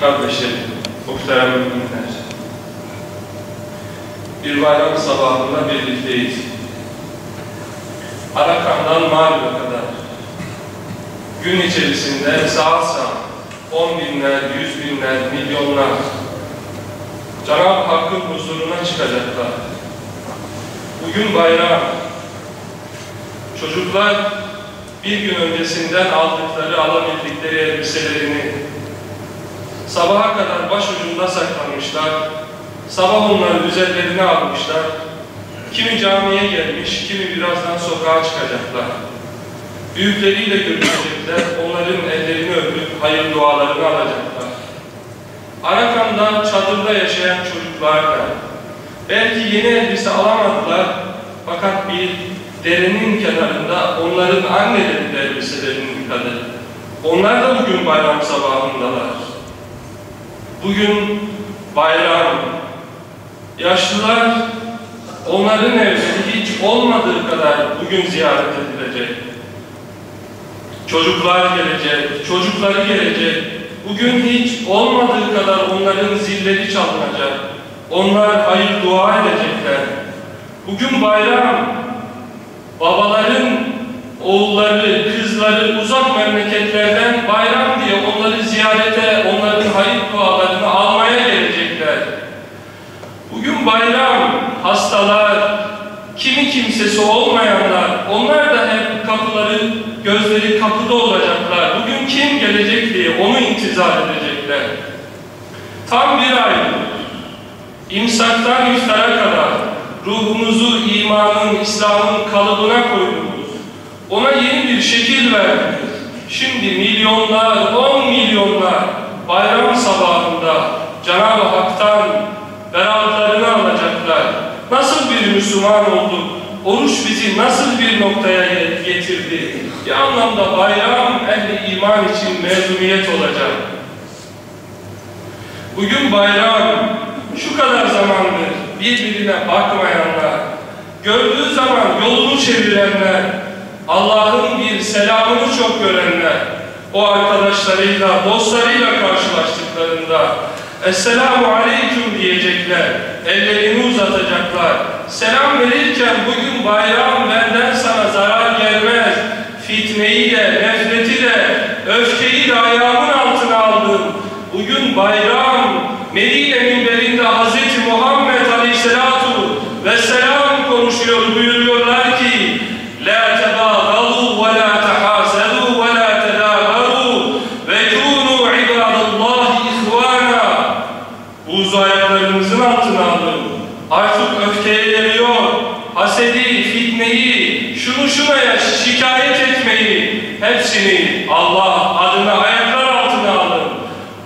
kardeşlerim, muhterem müminler. Bir bayram sabahında birlikteyiz. Arakan'dan Mağrib'e kadar gün içerisinde saat saat on binler, yüz binler, milyonlar Cenab-ı Hakk'ın huzuruna çıkacaklar. Bugün bayram. Çocuklar bir gün öncesinden aldıkları, alabildikleri elbiselerini sabaha kadar başucunda saklamışlar. Sabah onları üzerlerine almışlar. Kimi camiye gelmiş, kimi birazdan sokağa çıkacaklar. Büyükleriyle görüşecekler, onların ellerini öpüp hayır dualarını alacaklar. Arakan'da çadırda yaşayan çocuklar da belki yeni elbise alamadılar fakat bir derenin kenarında onların anneleri de elbiselerini yıkadı. Onlar da bugün bayram sabahındalar. Bugün bayram. Yaşlılar onların evleri hiç olmadığı kadar bugün ziyaret edilecek. Çocuklar gelecek, çocukları gelecek. Bugün hiç olmadığı kadar onların zilleri çalınacak. Onlar hayır dua edecekler. Bugün bayram. Babaların oğulları, kızları uzak memleketlerden bayram diye onları ziyarete, onların hayır dualarını almaya gelecekler. Bugün bayram, hastalar, kimi kimsesi olmayanlar, onlar da hep kapıları, gözleri kapıda olacaklar. Bugün kim gelecek diye onu intizar edecekler. Tam bir ay, imsaktan iftara kadar ruhumuzu imanın, İslam'ın kalıbına koydunuz. Ona yeni bir şekil verdiniz. Şimdi milyonlar, on milyonlar bayram sabahında Cenab-ı Hak'tan beraatlarını alacaklar. Nasıl bir Müslüman olduk? Oruç bizi nasıl bir noktaya getirdi? Bir anlamda bayram ehli iman için mezuniyet olacak. Bugün bayram şu kadar zamandır birbirine bakmayanlar, gördüğü zaman yolunu çevirenler, Allah'ın bir selamını çok görenler, o arkadaşlarıyla, dostlarıyla karşılaştıklarında Esselamu Aleyküm diyecekler, ellerini uzatacaklar. Selam verirken bugün bayram benden sana zarar gelmez. Fitneyi de, nefreti de, öfkeyi de ayağımın altına aldım. Bugün bayram, Medine minberinde Hz. Muhammed Aleyhisselatu Vesselam konuşuyor, buyuruyorlar ki La tebâgalû ve la tehâsedû ve la tedâgarû ve kûnû ibâdallâhi ihvâna Buzu ayaklarınızın altına alın. Artık öfkeye geliyor. Hasedi, fitneyi, şunu şunaya şikayet etmeyi hepsini Allah adına ayaklar altına alın.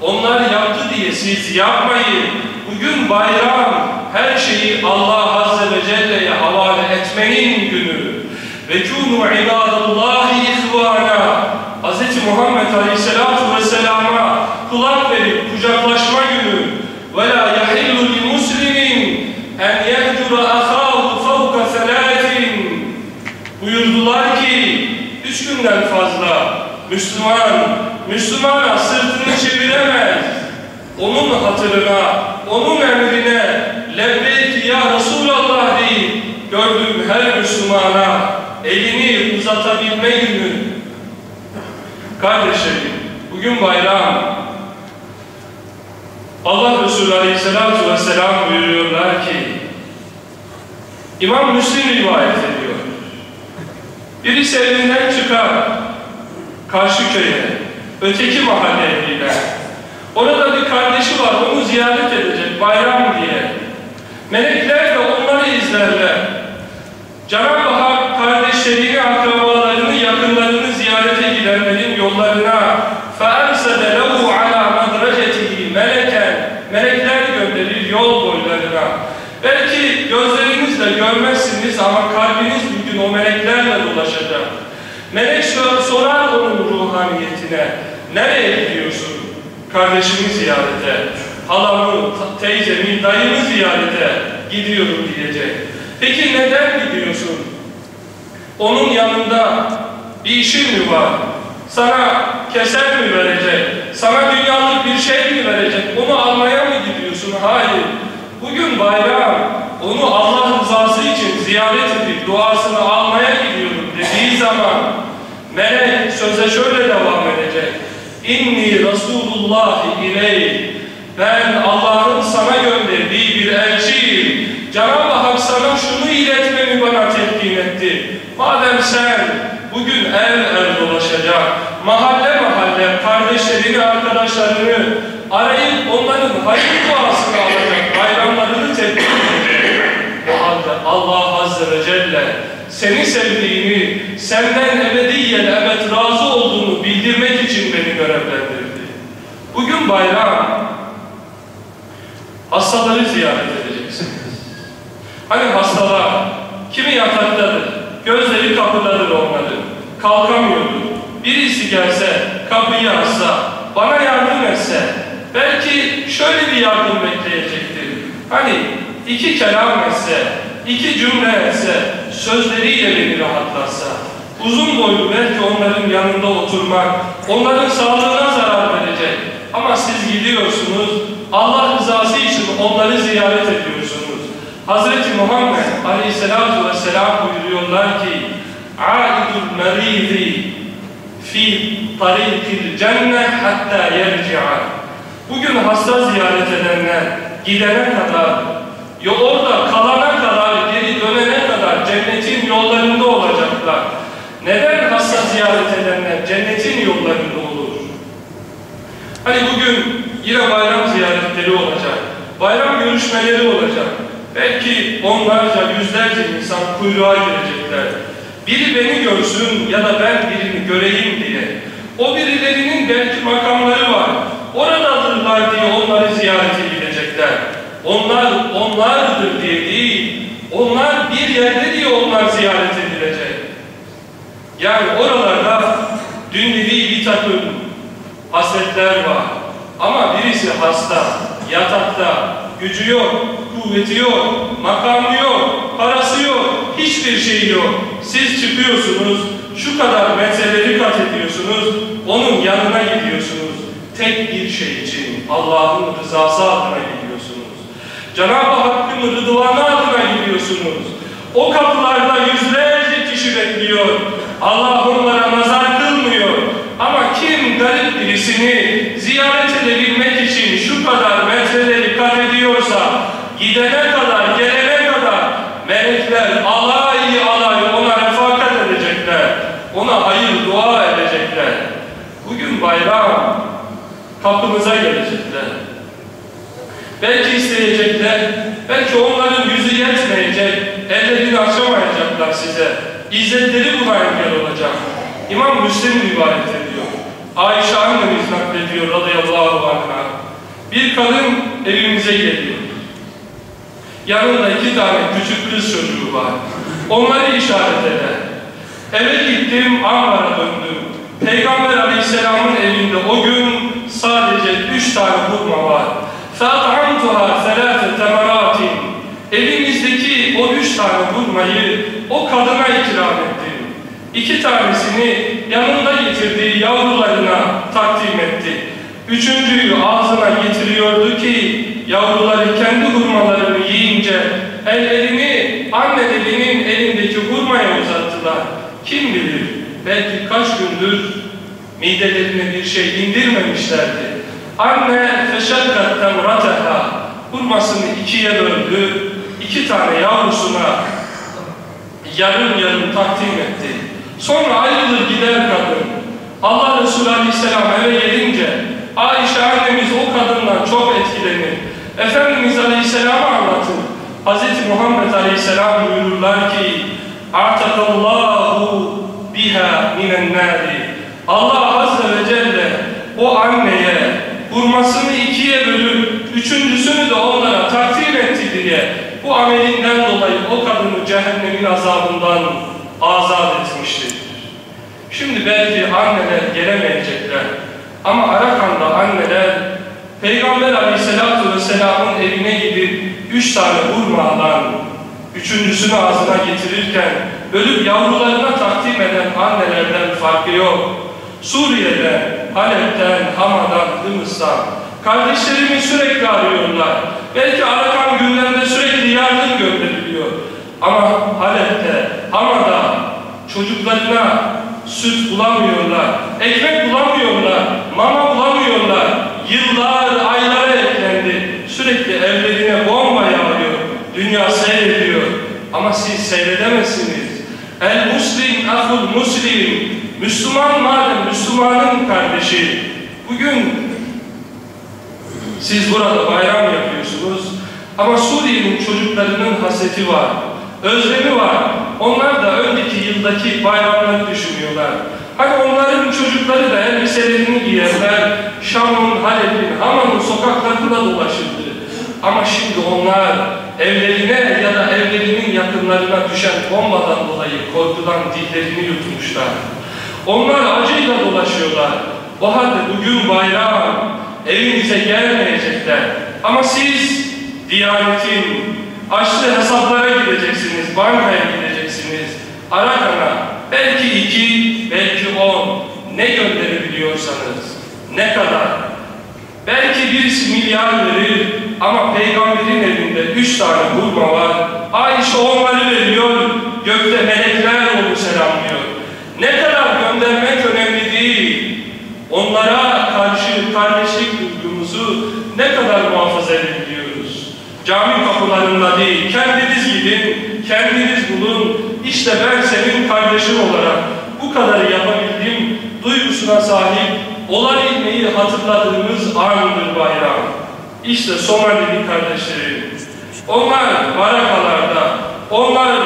Onlar yaptı diye siz yapmayın. Bugün bayram her şeyi Allah Azze ve Celle'ye havale etmenin günü. Ve kûnû ibâdallâhi ihvâna. Hz. Muhammed Aleyhisselatu Vesselam'a kulak verip kucaklaşma günü. Ve la yahillu li muslimin en yehcura ahâhu fevka selâtin. Buyurdular ki, üç günden fazla Müslüman, Müslümana sırtını çeviremez. Onun hatırına onun emrine lebbeyk ya Resulallah deyip gördüğüm her Müslümana elini uzatabilme günü. Kardeşlerim, bugün bayram. Allah Resulü Aleyhisselatü Vesselam buyuruyorlar ki, İmam Müslim rivayet ediyor. Birisi evinden çıkar, karşı köye, öteki mahalleye gider. Orada bir kardeşi var, onu ziyaret edecek, bayram diye. Melekler de onları izlerler. Cenab-ı Hak kardeşlerini, akrabalarını, yakınlarını ziyarete gidenlerin yollarına فَاَرْسَدَ لَهُ عَلَى مَدْرَجَتِهِ meleken Melekler gönderir yol boylarına. Belki gözlerinizle görmezsiniz ama kalbiniz bugün o meleklerle dolaşacak. Melek sorar onun ruhaniyetine. Nereye gidiyorsun? Kardeşimi ziyarete, halamı, teyzemi, dayımı ziyarete gidiyorum diyecek. Peki neden gidiyorsun? Onun yanında bir işin mi var? Sana keser mi verecek? Sana dünyalık bir şey mi verecek? Onu almaya mı gidiyorsun? Hayır. Bugün bayram. Onu Allah rızası için ziyaret edip duasını almaya gidiyorum dediği zaman melek söze şöyle devam. İnni Resulullah ileyh. Ben Allah'ın sana gönderdiği bir elçiyim. Cenab-ı Hak sana şunu iletmemi bana teklif etti. Madem sen bugün ev ev dolaşacak, mahalle mahalle kardeşlerini, arkadaşlarını arayıp onların hayır duasını alacak, bayramlarını tebrik edecek. O halde Allah Azze ve Celle seni sevdiğini, senden ebediyen evet razı olduğunu bildirmek için beni görevlendirdi. Bugün bayram, hastaları ziyaret edeceksiniz. Hani hastalar, kimi yataktadır, gözleri kapıdadır onların, kalkamıyordur. Birisi gelse, kapıyı açsa, bana yardım etse, belki şöyle bir yardım bekleyecektir. Hani iki kelam etse, iki cümle etse, sözleriyle beni rahatlatsa, uzun boylu belki onların yanında oturmak, onların sağlığına zarar verecek. Ama siz gidiyorsunuz, Allah rızası için onları ziyaret ediyorsunuz. Hazreti Muhammed Aleyhisselatü Vesselam buyuruyorlar ki A'idul meridi fi tarikil cennet hatta yerci'a Bugün hasta ziyaret edenler gidene kadar ya orada kalana kadar cennetin yollarında olacaklar. Neden hasta ziyaret edenler cennetin yollarında olur? Hani bugün yine bayram ziyaretleri olacak. Bayram görüşmeleri olacak. Belki onlarca, yüzlerce insan kuyruğa girecekler. Biri beni görsün ya da ben birini göreyim diye. O birilerinin belki makamları var. Oradadırlar diye onları ziyarete gidecekler. Onlar onlardır diye değil, onlar bir yerde diye onlar ziyaret edilecek. Yani oralarda dünyevi bir takım hasletler var. Ama birisi hasta, yatakta, gücü yok, kuvveti yok, makamı yok, parası yok, hiçbir şey yok. Siz çıkıyorsunuz, şu kadar metreleri kat ediyorsunuz, onun yanına gidiyorsunuz. Tek bir şey için, Allah'ın rızası adına gidiyorsunuz. Cenab-ı adına gidiyorsunuz. O kapılarda yüzlerce kişi bekliyor. Allah onlara nazar kılmıyor. Ama kim garip birisini ziyaret edebilmek için şu kadar metreleri kat ediyorsa, gidene kadar, gelene kadar melekler alay alay ona refakat edecekler. Ona hayır dua edecekler. Bugün bayram kapımıza gelecekler. Belki isteyecekler, belki onların yüzü yetmeyecek, ellerini açamayacaklar size. İzzetleri buna engel olacak. İmam Müslim rivayet ediyor. Ayşe annemiz naklediyor radıyallahu anh'a. Bir kadın evimize geliyor. Yanında iki tane küçük kız çocuğu var. Onları işaret eder. Eve gittim, Ankara döndüm. Peygamber aleyhisselamın evinde o gün sadece üç tane hurma var. فَاَطْعَمْتُهَا ثَلَاثَ تَمَرَاتٍ Evimizdeki o üç tane hurmayı o kadına ikram ettim. İki tanesini yanında getirdiği yavrularına takdim etti. Üçüncüyü ağzına getiriyordu ki yavruları kendi hurmalarını yiyince ellerini annelerinin elindeki hurmaya uzattılar. Kim bilir belki kaç gündür midelerine bir şey indirmemişlerdi. Anne feşekkat temrateha hurmasını ikiye böldü, iki tane yavrusuna yarım yarım takdim etti. Sonra ayrılır gider kadın. Allah Resulü Aleyhisselam eve gelince Ayşe annemiz o kadından çok etkilenir. Efendimiz Aleyhisselam'a anlatır. Hz. Muhammed Aleyhisselam buyururlar ki Artakallahu biha minen nari Allah Azze ve Celle o anneye hurmasını ikiye bölüp üçüncüsünü de onlara takdim etti diye bu amelinden dolayı o kadını cehennemin azabından azat etmiştir. Şimdi belki anneler gelemeyecekler ama Arakan'da anneler Peygamber Aleyhisselatü Vesselam'ın evine gidip üç tane hurmadan üçüncüsünü ağzına getirirken bölüp yavrularına takdim eden annelerden farkı yok. Suriye'de, Halep'ten, Hama'dan, Hımıs'tan. Kardeşlerimi sürekli arıyorlar. Belki Arakan günlerinde sürekli yardım gönderiliyor. Ama Halep'te, Hama'da çocuklarına süt bulamıyorlar, ekmek bulamıyorlar, mama bulamıyorlar. Yıllar, aylara eklendi. Sürekli evlerine bomba yağıyor. Dünya seyrediyor. Ama siz seyredemezsiniz. El Muslim, ahul Muslim. Müslüman madem Müslümanın kardeşi. Bugün siz burada bayram yapıyorsunuz. Ama Suriye'nin çocuklarının haseti var. Özlemi var. Onlar da önceki yıldaki bayramları düşünüyorlar. Hani onların çocukları da elbiselerini giyerler. Şam'ın, Halep'in, Haman'ın sokaklarında dolaşırdı. Ama şimdi onlar evlerine ya da evlerinin yakınlarına düşen bombadan dolayı korkudan dillerini yutmuşlar. Onlar acıyla dolaşıyorlar. O halde bugün bayram, evinize gelmeyecekler. Ama siz Diyanet'in açtığı hesaplara gideceksiniz, bankaya gideceksiniz. Arakan'a belki iki, belki on ne gönderebiliyorsanız, ne kadar. Belki birisi milyar verir ama peygamberin elinde üç tane hurma var. Ayşe onları veriyor, gökte melekler onu selamlıyor. Ne kadar göndermek önemli değil. Onlara karşı kardeşlik duygumuzu ne kadar muhafaza edebiliyoruz? Cami kapılarında değil, kendiniz gidin, kendiniz bulun. İşte ben senin kardeşin olarak bu kadar yapabildim duygusuna sahip olabilmeyi hatırladığımız andır bayram. İşte Somalili kardeşlerim. Onlar barakalarda, onlar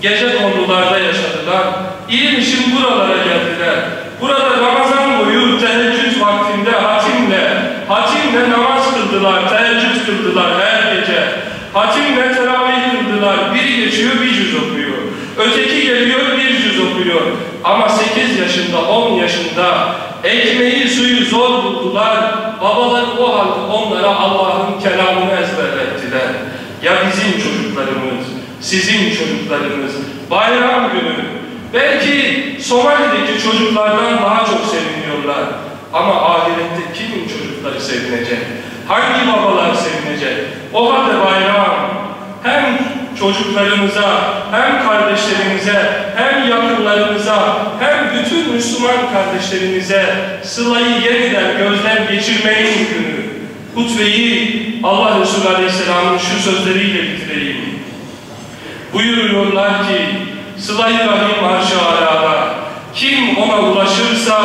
gece kondularda yaşadılar. İlim için buralara geldiler. Burada Ramazan boyu teheccüd vaktinde hatimle, hatimle namaz kıldılar, teheccüd kıldılar her gece. Hatimle teravih kıldılar. Biri geçiyor bir cüz okuyor. Öteki geliyor bir cüz okuyor. Ama 8 yaşında, 10 yaşında ekmeği suyu zor buldular. Babalar o halde onlara Allah'ın kelamını ezberlettiler. Ya bizim çocuklarımız, sizin çocuklarınız, bayram günü, belki Somali'deki çocuklardan daha çok seviniyorlar. Ama ahirette kimin çocukları sevinecek? Hangi babalar sevinecek? O halde bayram hem çocuklarımıza, hem kardeşlerimize, hem yakınlarımıza, hem bütün Müslüman kardeşlerimize sılayı yeniden gözden geçirmenin günü. Hutbeyi Allah Resulü Aleyhisselam'ın şu sözleriyle bitireyim. Buyuruyorlar ki, sılayı rahim arşı alada, kim ona ulaşırsa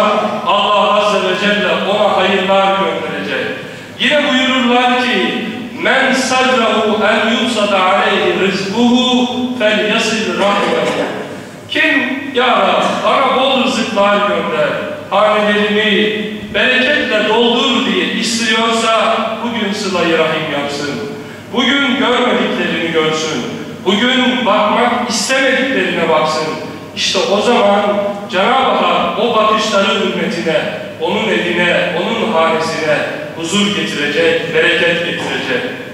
Allah Azze ve Celle ona hayırlar gönderecek. Yine buyururlar ki, Men sarrahu en yusada aleyhi rizkuhu fel yasil rahmehu. Kim ya Rab bana bol rızıklar gönder, hanelerimi bereketle doldur diye istiyorsa bugün sılayı rahim yapsın. Bugün görmediklerini görsün. Bugün bakmak istemediklerine baksın. İşte o zaman Cenab-ı Hak o bakışların hürmetine, onun evine, onun hanesine huzur getirecek, bereket getirecek.